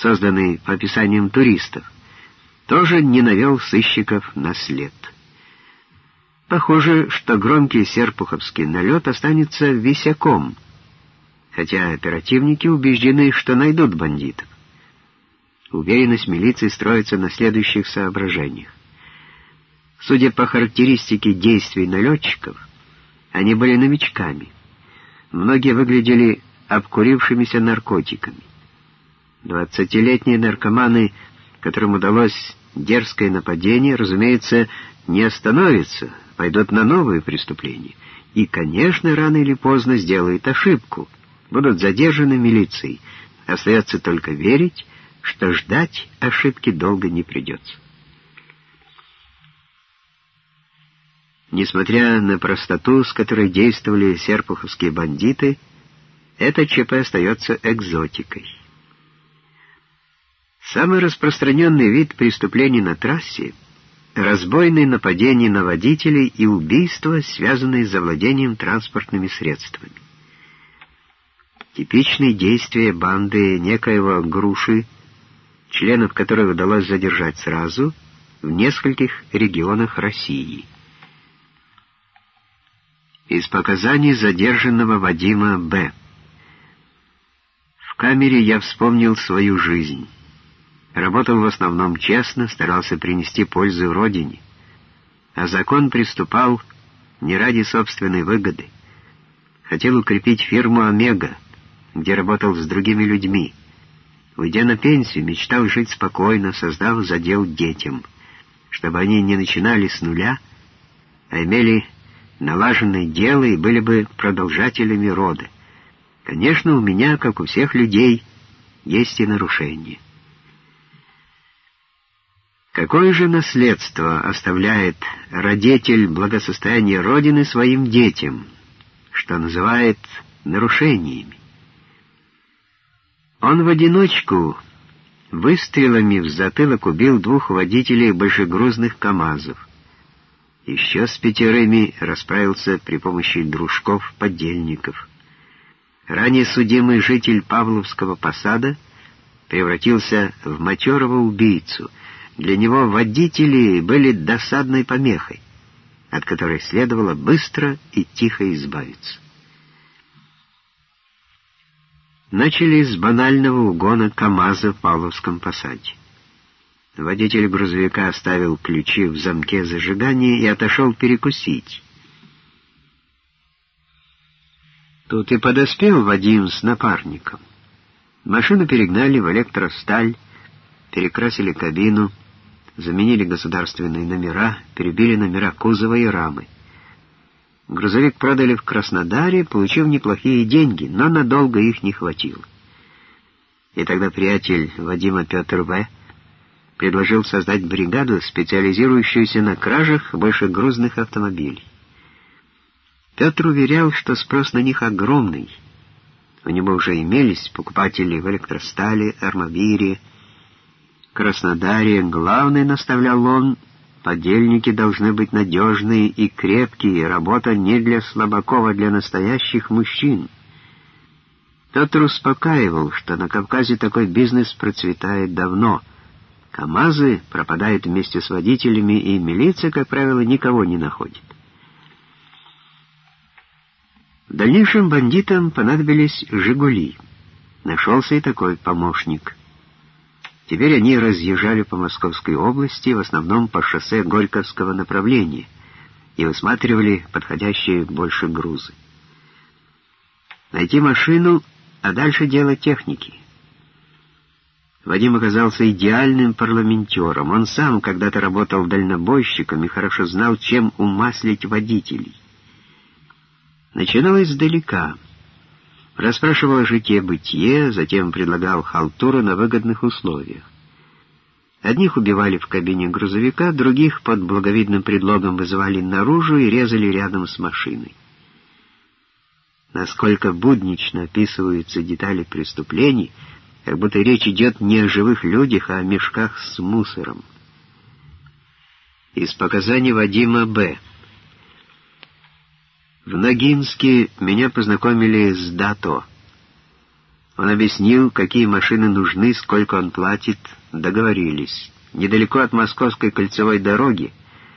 созданный по описаниям туристов, тоже не навел сыщиков на след. Похоже, что громкий серпуховский налет останется висяком, хотя оперативники убеждены, что найдут бандитов. Уверенность милиции строится на следующих соображениях. Судя по характеристике действий налетчиков, они были новичками. Многие выглядели обкурившимися наркотиками. Двадцатилетние наркоманы, которым удалось дерзкое нападение, разумеется, не остановятся, пойдут на новые преступления. И, конечно, рано или поздно сделают ошибку, будут задержаны милицией. Остается только верить, что ждать ошибки долго не придется. Несмотря на простоту, с которой действовали серпуховские бандиты, это ЧП остается экзотикой. Самый распространенный вид преступлений на трассе — разбойные нападения на водителей и убийства, связанные с завладением транспортными средствами. Типичные действия банды некоего груши, членов которой удалось задержать сразу, в нескольких регионах России. Из показаний задержанного Вадима Б. В камере я вспомнил свою жизнь. Работал в основном честно, старался принести пользу родине, а закон приступал не ради собственной выгоды. Хотел укрепить фирму «Омега», где работал с другими людьми. Уйдя на пенсию, мечтал жить спокойно, создав задел детям, чтобы они не начинали с нуля, а имели налаженное дело и были бы продолжателями рода. Конечно, у меня, как у всех людей, есть и нарушения. Какое же наследство оставляет родитель благосостояния Родины своим детям, что называет нарушениями? Он в одиночку выстрелами в затылок убил двух водителей большегрузных КАМАЗов. Еще с пятерыми расправился при помощи дружков-подельников. Ранее судимый житель Павловского посада превратился в матерого убийцу — для него водители были досадной помехой, от которой следовало быстро и тихо избавиться. Начали с банального угона КАМАЗа в Павловском посаде. Водитель грузовика оставил ключи в замке зажигания и отошел перекусить. Тут и подоспел Вадим с напарником. Машину перегнали в электросталь, перекрасили кабину, заменили государственные номера, перебили номера кузова и рамы. Грузовик продали в Краснодаре, получив неплохие деньги, но надолго их не хватило. И тогда приятель Вадима Петр В. предложил создать бригаду, специализирующуюся на кражах большегрузных автомобилей. Петр уверял, что спрос на них огромный. У него уже имелись покупатели в электростале, армавире, Краснодаре, главный, наставлял он, подельники должны быть надежные и крепкие, работа не для слабаков, а для настоящих мужчин. Петр успокаивал, что на Кавказе такой бизнес процветает давно. КАМАЗы пропадают вместе с водителями, и милиция, как правило, никого не находит. В дальнейшем бандитам понадобились «Жигули». Нашелся и такой помощник. Теперь они разъезжали по Московской области, в основном по шоссе Горьковского направления, и высматривали подходящие больше грузы. Найти машину, а дальше дело техники. Вадим оказался идеальным парламентером. Он сам когда-то работал дальнобойщиком и хорошо знал, чем умаслить водителей. Начиналось издалека — Расспрашивал о житье-бытие, затем предлагал халтуру на выгодных условиях. Одних убивали в кабине грузовика, других под благовидным предлогом вызывали наружу и резали рядом с машиной. Насколько буднично описываются детали преступлений, как будто речь идет не о живых людях, а о мешках с мусором. Из показаний Вадима Б. В Ногинске меня познакомили с Дато. Он объяснил, какие машины нужны, сколько он платит, договорились. Недалеко от Московской кольцевой дороги